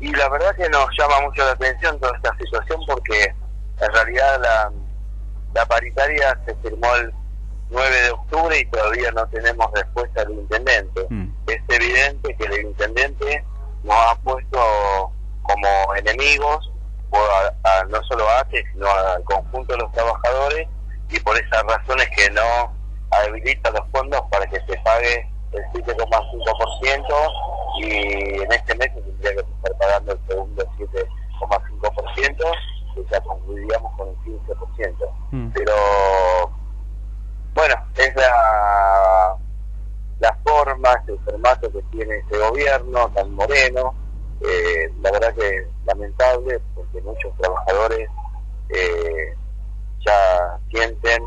Y la verdad que nos llama mucho la atención toda esta situación porque en realidad la, la paritaria se firmó el 9 de octubre y todavía no tenemos respuesta del intendente. Mm. Es evidente que el intendente nos ha puesto como enemigos o a- a- no solo a ATE, sino al conjunto de los trabajadores y por esas razones que no habilita los fondos para que se pague el 7,5% y en este mes se tendría que pagando el segundo 7,5% y ya concluiríamos con el 15%. Mm. Pero bueno, es la, la forma, es el formato que tiene este gobierno tan moreno, eh, la verdad que lamentable porque muchos trabajadores eh, ya sienten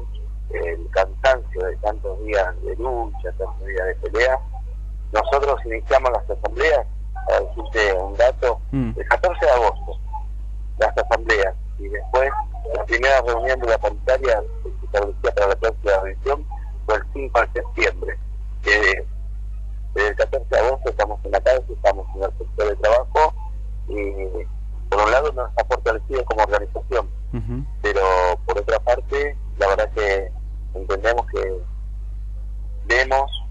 el cansancio de tantos días de lucha, tantos días de pelea. Nosotros iniciamos las asambleas, para decirte un dato, Mm. el 14 de agosto, las asambleas, y después la primera reunión de la paritaria que se establecía para la próxima revisión fue el 5 de septiembre. Que desde el 14 de agosto estamos en la calle, estamos en el sector de trabajo y por un lado nos ha fortalecido como organización, pero por otra parte, la verdad que entendemos que vemos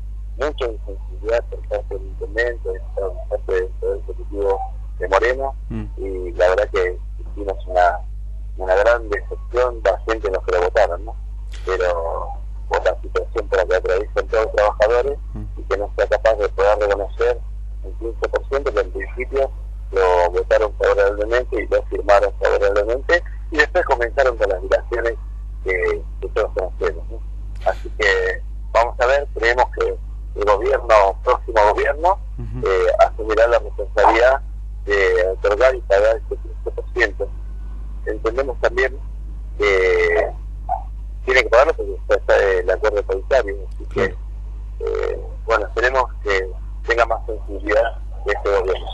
mucha insensibilidad por parte del intendente, por parte del Poder Ejecutivo de Moreno, Mm. y la verdad que hicimos una, una gran decepción de la gente los que lo votaron, ¿no? Pero por la situación por la que atraviesan todos los trabajadores Mm. y que no sea capaz de poder reconocer el 15% que en principio lo votaron favorablemente y lo firmaron favorablemente y después comenzaron con las dilaciones que, que todos conocemos. ¿no? Así que vamos a ver, creemos que el gobierno, próximo gobierno, eh, asumirá la responsabilidad de otorgar y pagar ese 15%. Entendemos también que tiene que pagarlo porque está, está el acuerdo paritario, así que, eh, bueno, esperemos que tenga más sensibilidad de este gobierno.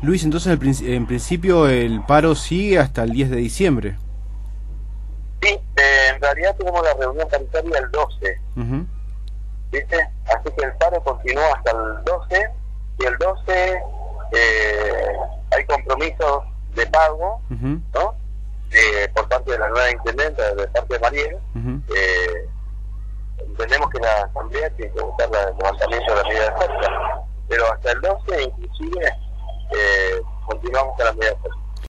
Luis, entonces princi- en principio el paro sigue hasta el 10 de diciembre. Sí, eh, en realidad tenemos la reunión paritaria el 12, Ujú. ¿Viste? Así que el paro continúa hasta el 12 y el 12 eh, hay compromisos de pago. ¿no? Eh, por parte de la nueva intendenta, de parte de Mariel, eh, entendemos que la asamblea tiene que votar la- el levantamiento de la medida de fuerza, pero hasta el 12 inclusive continuamos con la medida de fuerza.